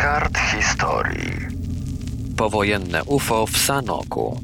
kart historii. Powojenne UFO w Sanoku.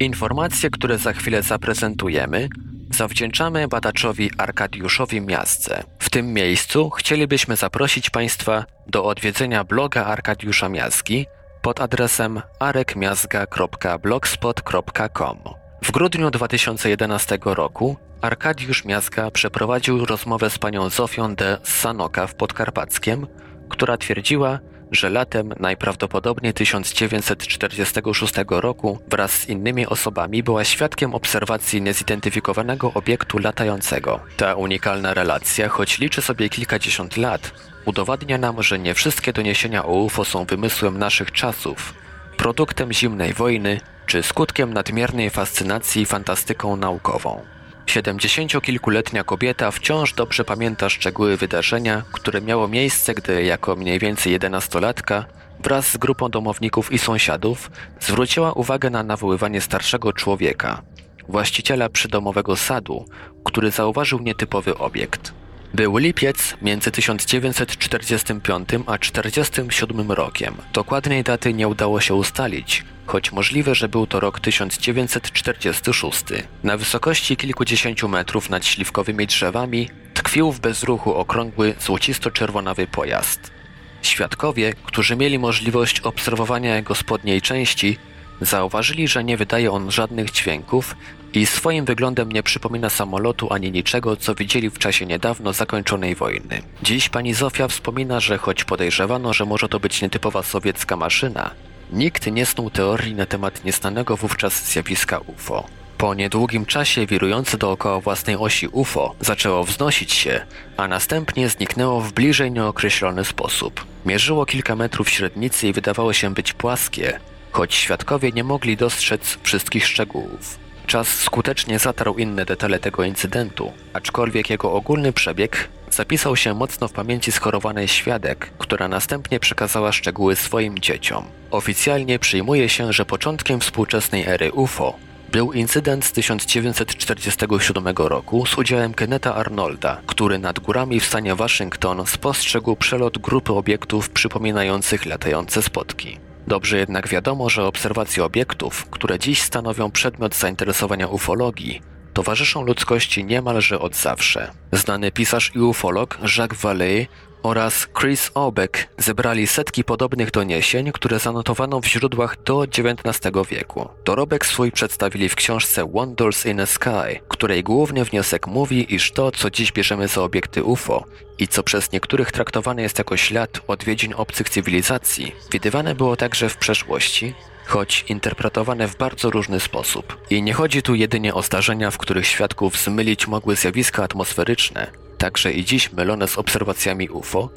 Informacje, które za chwilę zaprezentujemy, zawdzięczamy badaczowi Arkadiuszowi Miastce. W tym miejscu chcielibyśmy zaprosić Państwa do odwiedzenia bloga Arkadiusza Miazgi pod adresem arekmiazga.blogspot.com. W grudniu 2011 roku Arkadiusz Miazga przeprowadził rozmowę z panią Zofią de Sanoka w Podkarpackiem, która twierdziła, że latem najprawdopodobniej 1946 roku wraz z innymi osobami była świadkiem obserwacji niezidentyfikowanego obiektu latającego. Ta unikalna relacja, choć liczy sobie kilkadziesiąt lat, udowadnia nam, że nie wszystkie doniesienia o UFO są wymysłem naszych czasów, produktem zimnej wojny czy skutkiem nadmiernej fascynacji fantastyką naukową. Siedemdziesięciokilkuletnia kobieta wciąż dobrze pamięta szczegóły wydarzenia, które miało miejsce, gdy jako mniej więcej jedenastolatka wraz z grupą domowników i sąsiadów zwróciła uwagę na nawoływanie starszego człowieka, właściciela przydomowego sadu, który zauważył nietypowy obiekt. Był lipiec między 1945 a 1947 rokiem. Dokładnej daty nie udało się ustalić, choć możliwe, że był to rok 1946. Na wysokości kilkudziesięciu metrów nad śliwkowymi drzewami tkwił w bezruchu okrągły, złocisto-czerwonawy pojazd. Świadkowie, którzy mieli możliwość obserwowania jego spodniej części, zauważyli, że nie wydaje on żadnych dźwięków i swoim wyglądem nie przypomina samolotu ani niczego, co widzieli w czasie niedawno zakończonej wojny. Dziś pani Zofia wspomina, że choć podejrzewano, że może to być nietypowa sowiecka maszyna, nikt nie snuł teorii na temat nieznanego wówczas zjawiska UFO. Po niedługim czasie wirujące dookoła własnej osi UFO zaczęło wznosić się, a następnie zniknęło w bliżej nieokreślony sposób. Mierzyło kilka metrów średnicy i wydawało się być płaskie, choć świadkowie nie mogli dostrzec wszystkich szczegółów. Czas skutecznie zatarł inne detale tego incydentu, aczkolwiek jego ogólny przebieg zapisał się mocno w pamięci schorowanej świadek, która następnie przekazała szczegóły swoim dzieciom. Oficjalnie przyjmuje się, że początkiem współczesnej ery UFO był incydent z 1947 roku z udziałem Kenneta Arnolda, który nad górami w stanie Waszyngton spostrzegł przelot grupy obiektów przypominających latające spotki. Dobrze jednak wiadomo, że obserwacje obiektów, które dziś stanowią przedmiot zainteresowania ufologii, towarzyszą ludzkości niemalże od zawsze. Znany pisarz i ufolog Jacques Vallée oraz Chris Obeck zebrali setki podobnych doniesień, które zanotowano w źródłach do XIX wieku. Dorobek swój przedstawili w książce Wonders in a Sky, której główny wniosek mówi, iż to, co dziś bierzemy za obiekty UFO i co przez niektórych traktowane jest jako ślad odwiedzin obcych cywilizacji, widywane było także w przeszłości, choć interpretowane w bardzo różny sposób. I nie chodzi tu jedynie o zdarzenia, w których świadków zmylić mogły zjawiska atmosferyczne, także i dziś mylone z obserwacjami UFO,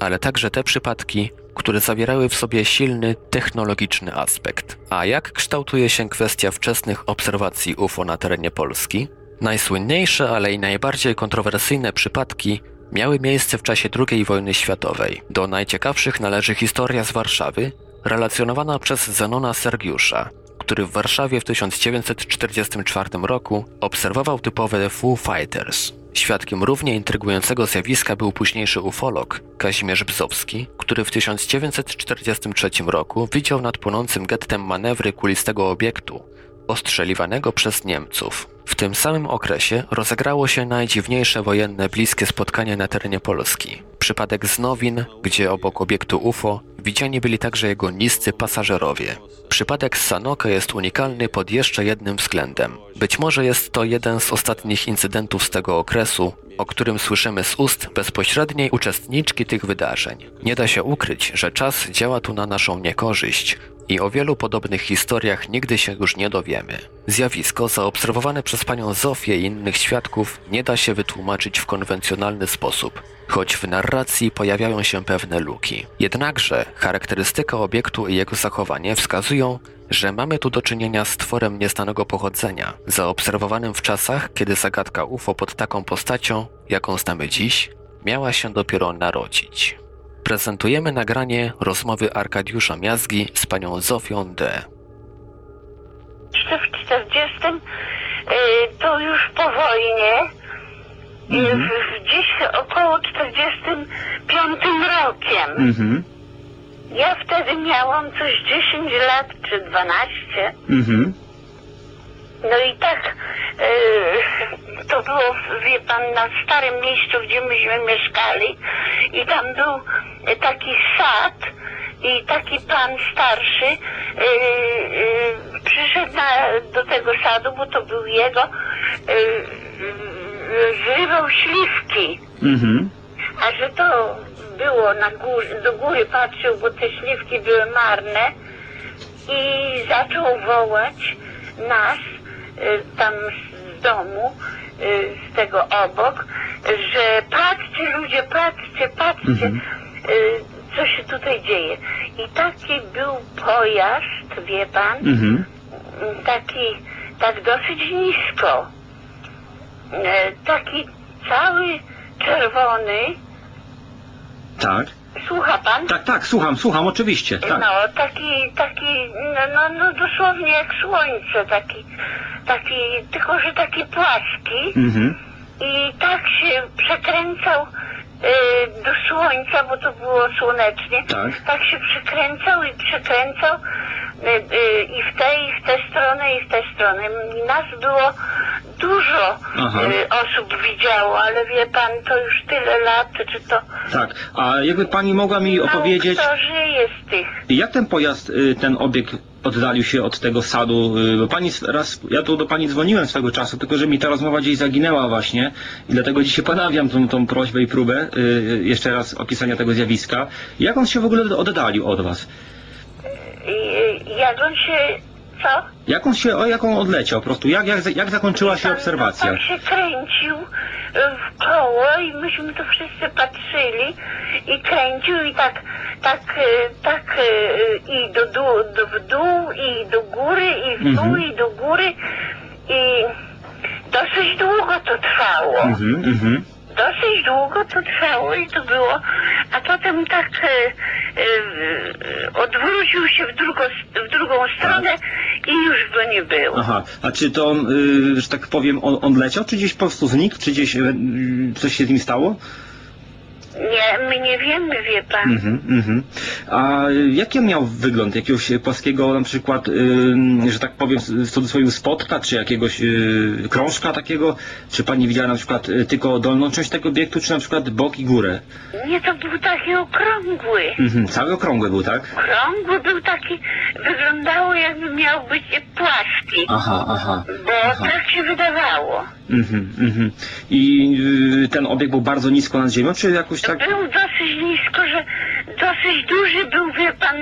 ale także te przypadki, które zawierały w sobie silny technologiczny aspekt. A jak kształtuje się kwestia wczesnych obserwacji UFO na terenie Polski? Najsłynniejsze, ale i najbardziej kontrowersyjne przypadki miały miejsce w czasie II wojny światowej. Do najciekawszych należy historia z Warszawy, relacjonowana przez Zenona Sergiusza, który w Warszawie w 1944 roku obserwował typowe Foo Fighters. Świadkiem równie intrygującego zjawiska był późniejszy ufolog Kazimierz Bzowski, który w 1943 roku widział nad płonącym gettem manewry kulistego obiektu, ostrzeliwanego przez Niemców. W tym samym okresie rozegrało się najdziwniejsze wojenne bliskie spotkanie na terenie Polski. Przypadek z Nowin, gdzie obok obiektu UFO widziani byli także jego niscy pasażerowie. Przypadek z Sanoka jest unikalny pod jeszcze jednym względem. Być może jest to jeden z ostatnich incydentów z tego okresu, o którym słyszymy z ust bezpośredniej uczestniczki tych wydarzeń. Nie da się ukryć, że czas działa tu na naszą niekorzyść i o wielu podobnych historiach nigdy się już nie dowiemy. Zjawisko zaobserwowane przez panią Zofię i innych świadków nie da się wytłumaczyć w konwencjonalny sposób, choć w narracji pojawiają się pewne luki. Jednakże charakterystyka obiektu i jego zachowanie wskazują, że mamy tu do czynienia z tworem nieznanego pochodzenia, zaobserwowanym w czasach, kiedy zagadka UFO pod taką postacią, jaką znamy dziś, miała się dopiero narodzić. Prezentujemy nagranie rozmowy Arkadiusza Miazgi z panią Zofią D. W 40 y, to już po wojnie, y, w- gdzieś około 45 rokiem. Mhm. Ja wtedy miałam coś 10 lat czy 12. Mhm. No i tak e, to było, wie pan, na starym miejscu, gdzie myśmy mieszkali i tam był taki sad i taki pan starszy e, e, przyszedł na, do tego sadu, bo to był jego, e, zrywał śliwki. Mhm. A że to było na górze, do góry patrzył, bo te śliwki były marne i zaczął wołać nas y, tam z domu, y, z tego obok, że patrzcie ludzie, patrzcie, patrzcie, Mhm. Y, co się tutaj dzieje. I taki był pojazd, wie pan, Mhm. taki, tak dosyć nisko. E, Taki cały czerwony. Tak. Słucha pan? Tak, tak, słucham, słucham, oczywiście. Tak. No, taki, taki, no, no, no dosłownie jak słońce, taki, taki, tylko że taki płaski Mhm. i tak się przekręcał y, do słońca, bo to było słonecznie, Tak. się przekręcał i przekręcał y, y, i w tę, i w tę stronę, i w tę stronę. Nas było dużo Aha. y, osób widziało, ale wie pan, to już tyle lat, czy to... Tak. A jakby pani mogła mi opowiedzieć, Mało kto żyje z tych. jak ten pojazd, y, ten obieg oddalił się od tego sadu? Y, Bo pani raz, ja tu do pani dzwoniłem swego czasu, tylko że mi ta rozmowa gdzieś zaginęła właśnie i dlatego dzisiaj ponawiam tą, tą prośbę i próbę y, jeszcze raz opisania tego zjawiska. Jak on się w ogóle oddalił od was? Jak on się... Co? Jak on się, o jak on odleciał po prostu? Jak, jak, jak zakończyła się obserwacja? Tak się kręcił e, w koło i myśmy to wszyscy patrzyli i kręcił i tak, tak, e, tak e, i do, dół, do w dół i do góry i w dół Mhm. i do góry i dosyć długo to trwało. Mhm, mhm. Dosyć długo to trwało i to było, a potem tak e, e, odwrócił się w, drugo, w drugą stronę i już go nie było. Aha, a czy to, y, że tak powiem, on, on leciał, czy gdzieś po prostu znikł, czy gdzieś y, coś się z nim stało? Nie, my nie wiemy, wie pan. Mhm, mhm. A jaki on miał wygląd? Jakiegoś płaskiego na przykład, że tak powiem, w cudzysłowie spotka, czy jakiegoś y, krążka takiego? Czy pani widziała na przykład y, tylko dolną część tego obiektu, czy na przykład bok i górę? Nie, to był taki okrągły. Mhm, cały okrągły był, tak? Okrągły był taki, wyglądało jakby miał być płaski. Aha, aha. Bo aha. tak się wydawało. Mhm, mhm. I y, ten obiekt był bardzo nisko nad ziemią, czy jakoś tak... Był dosyć nisko, że dosyć duży był, wie pan,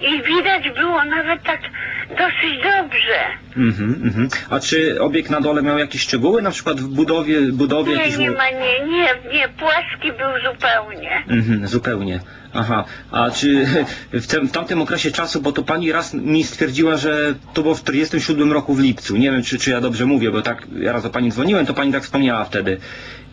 i widać było nawet tak dosyć dobrze. Mhm, mhm. A czy obiekt na dole miał jakieś szczegóły, na przykład w budowie, budowie Nie, jakieś... nie ma, nie, nie, nie, płaski był zupełnie. Mhm, zupełnie. Aha. A czy w, w tamtym okresie czasu, bo to pani raz mi stwierdziła, że to było w 47 roku w lipcu. Nie wiem, czy, czy ja dobrze mówię, bo tak ja raz do pani dzwoniłem, to pani tak wspomniała wtedy.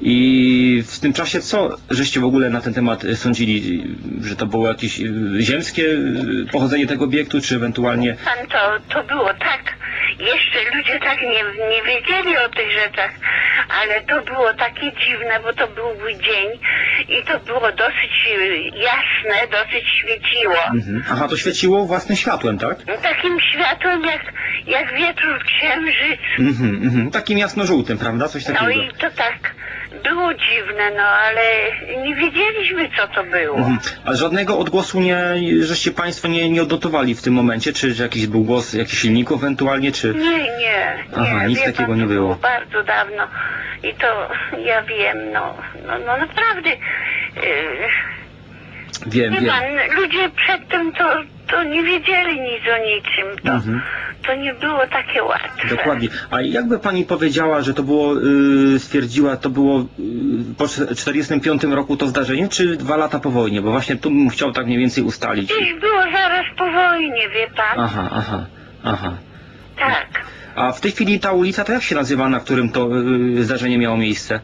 I w tym czasie co żeście w ogóle na ten temat sądzili? Że to było jakieś y, ziemskie y, pochodzenie tego obiektu, czy ewentualnie... Pan to, to było tak. Jeszcze ludzie tak nie, nie wiedzieli o tych rzeczach, ale to było takie dziwne, bo to był dzień i to było dosyć jasne, dosyć świeciło. Mhm. Aha, to świeciło własnym światłem, tak? Takim światłem jak, jak wieczór księżyc. Mhm, mhm. Takim jasno-żółtym, prawda? Coś takiego. No i to tak było dziwne, no ale nie wiedzieliśmy co to było. Mhm. A żadnego odgłosu nie, żeście Państwo nie, nie odnotowali w tym momencie? Czy, że jakiś był głos jakichś silników ewentualnie, czy... Nie, nie, nie. Aha, nic Wie takiego pan, nie to było. bardzo dawno i to ja wiem, no, no, no naprawdę. Yy, Wiem, wie wiem. pan, ludzie przedtem to, to nie wiedzieli nic o niczym. To, Mhm. to nie było takie łatwe. Dokładnie. A jakby Pani powiedziała, że to było, y, stwierdziła, to było y, po 45 roku to zdarzenie, czy dwa lata po wojnie? Bo właśnie tu bym chciał tak mniej więcej ustalić. Gdzieś było zaraz po wojnie, wie pan. Aha, aha, aha. Tak. A w tej chwili ta ulica to jak się nazywa, na którym to y, zdarzenie miało miejsce?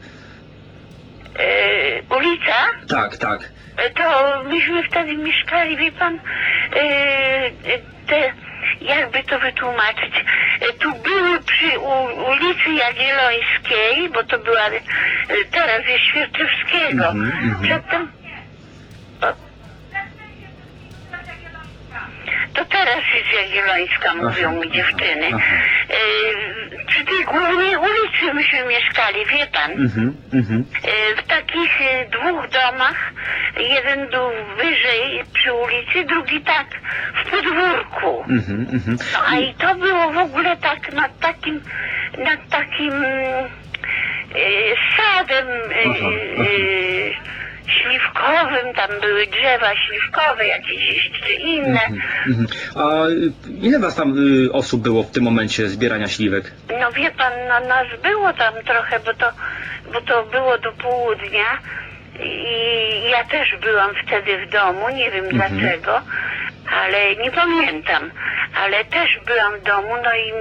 Yy, ulica? Tak, tak. To myśmy wtedy mieszkali, wie pan, yy, te, jakby to wytłumaczyć, tu były przy ulicy Jagiellońskiej, bo to była, teraz jest Świerczewskiego. Mhm, mhm. Przedtem, Jagiellońska, mówią mi dziewczyny. E, przy tej głównej ulicy myśmy mieszkali, wie pan. Mhm, mhm. E, w takich e, dwóch domach. Jeden był wyżej przy ulicy, drugi tak w podwórku. Mhm, mhm. No a i to było w ogóle tak nad takim, nad takim sadem Aha, aha. Śliwkowym, tam były drzewa śliwkowe, jakieś jeszcze inne. Mhm. A y, ile was tam y, osób było w tym momencie zbierania śliwek? No wie pan, no nas było tam trochę, bo to, bo to było do południa i ja też byłam wtedy w domu, nie wiem dlaczego, ale nie pamiętam, ale też byłam w domu, no i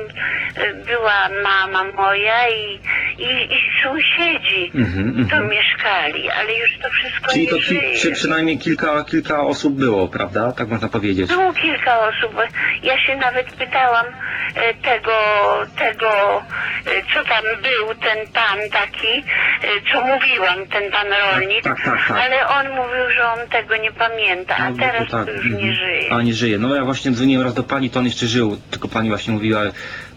y, była mama moja i, i, i sąsiedzi Mhm, to mhm. Ale już to wszystko Czyli nie to ki, żyje. przynajmniej kilka, kilka osób było, prawda? Tak można powiedzieć. Było kilka osób. Ja się nawet pytałam e, tego, tego, e, co tam był, ten pan taki, e, co mówiłam, ten pan rolnik, tak, tak, tak. ale on mówił, że on tego nie pamięta, a No, teraz to to już mhm. nie żyje. A nie żyje. No ja właśnie dzwoniłem raz do pani, to on jeszcze żył, tylko pani właśnie mówiła,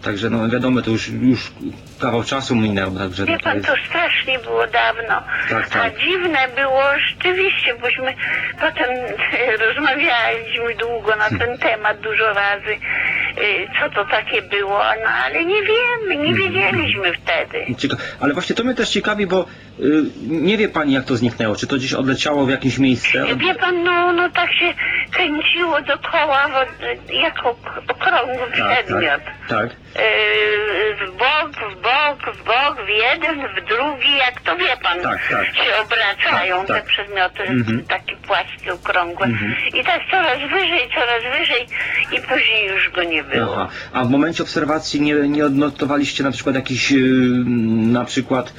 także no wiadomo, to już, już kawał czasu minął, także Wie no, to pan, jest... to strasznie było dawno. Tak, tak. A dziwne było rzeczywiście, bośmy potem rozmawialiśmy długo na ten temat dużo razy, y, co to takie było, no ale nie wiemy, nie wiedzieliśmy wtedy. Cieka- Ale właśnie to mnie też ciekawi, bo y, nie wie pani jak to zniknęło, czy to gdzieś odleciało w jakieś miejsce? Wie pan, no, no tak się kręciło dookoła wo- jak ok- okrągły Tak, przedmiot. tak, tak. Yy, w bok, w bok, w bok, w jeden, w drugi, jak to wie pan, Tak, tak. się obracają Tak, tak. te przedmioty, Mhm. takie płaskie, okrągłe. Mhm. I tak coraz wyżej, coraz wyżej i później już go nie było. Aha. A w momencie obserwacji nie, nie odnotowaliście na przykład jakichś y, na przykład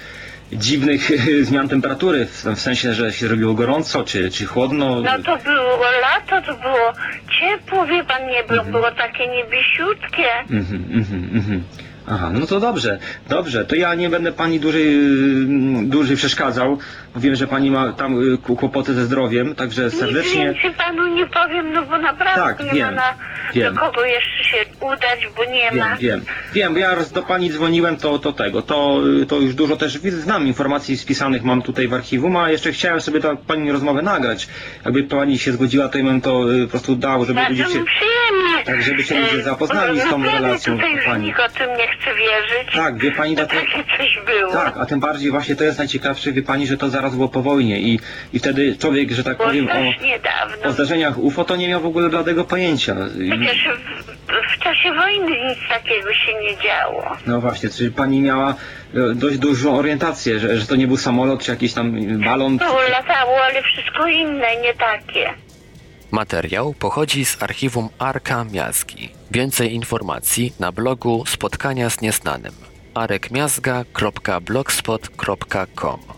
dziwnych zmian temperatury, w, sensie, że się robiło gorąco, czy, czy chłodno? No to było lato, to było ciepło, wie pan, nie było, było takie niebiesiutkie. Mhm, mhm, mhm. Aha, no to dobrze, dobrze. To ja nie będę pani dłużej, y, dłużej przeszkadzał. Wiem, że pani ma tam y, kł- kłopoty ze zdrowiem, także Nic serdecznie. więcej panu nie powiem, no bo naprawdę Tak, nie wiem, ma na, wiem. do kogo jeszcze się udać, bo nie ma. Wiem, wiem, wiem, bo ja raz do pani dzwoniłem, to, to tego, to, y, to już dużo też znam informacji spisanych, mam tutaj w archiwum, a jeszcze chciałem sobie tak pani rozmowę nagrać. Jakby pani się zgodziła, to ja bym to y, po prostu dał, żeby ludzie Bardzo się... mi przyjemnie. Tak, żeby się ludzie E, zapoznali z tą relacją tutaj pani. nikt o tym nie chce wierzyć. Tak, wie pani, że dlatego... takie coś było. Tak, a tym bardziej właśnie to jest najciekawsze, wie pani, że to zaraz było po wojnie i, i wtedy człowiek, że tak powiem, o, o zdarzeniach UFO to nie miał w ogóle bladego pojęcia. Przecież czasie wojny nic takiego się nie działo. No właśnie, czyli pani miała e, dość dużą orientację, że, że to nie był samolot czy jakiś tam balon. To latało, ale wszystko inne, nie takie. Materiał pochodzi z archiwum Arka Miazgi. Więcej informacji na blogu Spotkania z Nieznanym arekmiazga.blogspot.com